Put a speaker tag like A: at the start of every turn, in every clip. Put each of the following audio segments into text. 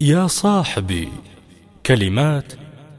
A: يا صاحبي كلمات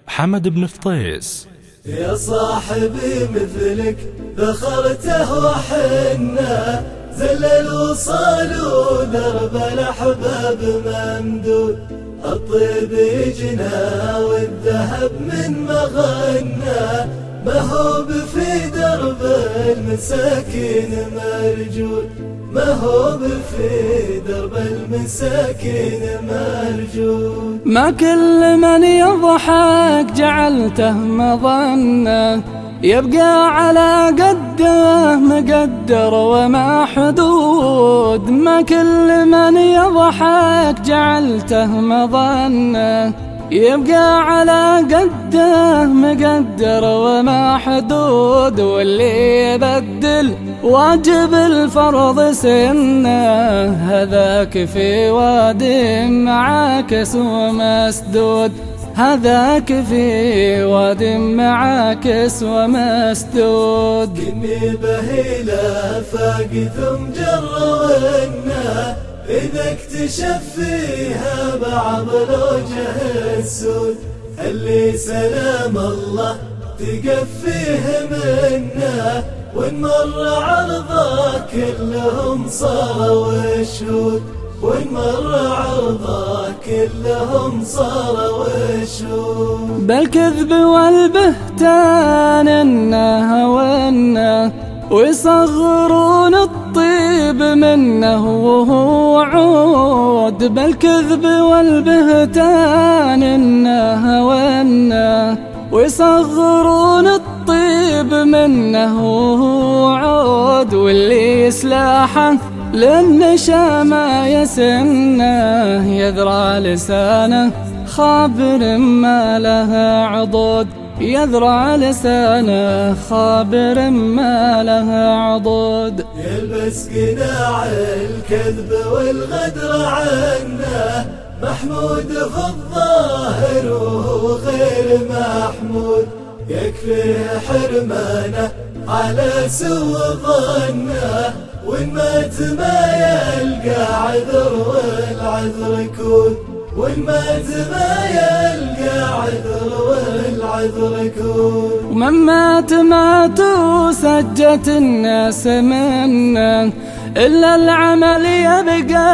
A: حمد بن فطيس.
B: يا صاحبي مثلك ذخرته وحنا زل الوصال ودرب الأحباب ممدود. الطيب يجنى والذهب من مغنى ما هو في درب المساكين مرجود ما هو في درب المساكين مرجود
C: ما كل من يضحك جعلته مظنة. يبقى على قده مقدر وما حدود. ما كل من يضحك جعلته مظنة. يبقى على قده مقدر وما حدود واللي يبدل واجب الفرض سنة. هذاك في واد معاكس ومسدود هذاك في واد معاكس ومسدود
B: كني بهيله فاق ثم جرونه إذا اكتشف فيها بعض الوجه السود اللي سلام الله تقفيه منه. وإن مر عرضه كلهم صاروا شهود وإن مر عرضه كلهم صاروا شهود
C: بالكذب والبهتان انه وانه ويصغرون منه وهو عود بالكذب والبهتان إنه وانه ويصغرون الطيب منه وهو عود واللي سلاحه للنشا ما يسنه يذرى لسانه خابر ما لها عضد يذرع لسانه خابر ما لها عضد.
B: يلبس قناع الكذب والغدر عنه. محمود في الظاهر وهو غير محمود. يكفيه حرمانه على سوء ظنه. وإن مات ما يلقى عذر والعذر يكون. وإن مات ما يلقى عذر والعذر يكون
C: ومن مات مات وسجت الناس منه إلا العمل يبقى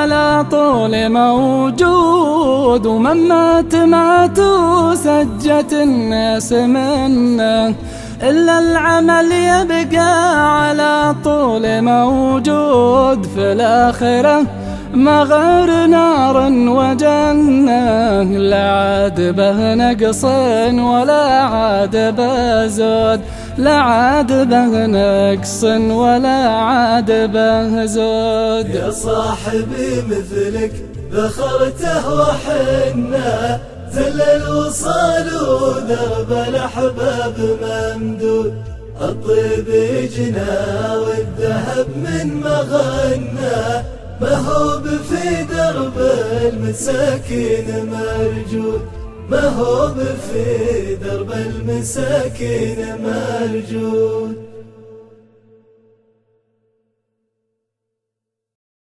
C: على طول موجود. ومن مات مات وسجت الناس منه إلا العمل يبقى على طول موجود. في الآخرة ما غير نار وجنة لا عاد به نقص ولا عاد به زود. لا عاد به نقص ولا عاد به زود.
B: يا صاحبي مثلك ذخرته وحنا زل الوصال ودرب الأحباب ممدود. الطيب يجنى والذهب من مغنى ما هو في درب المساكين مرجود ما هو في درب المساكين مرجود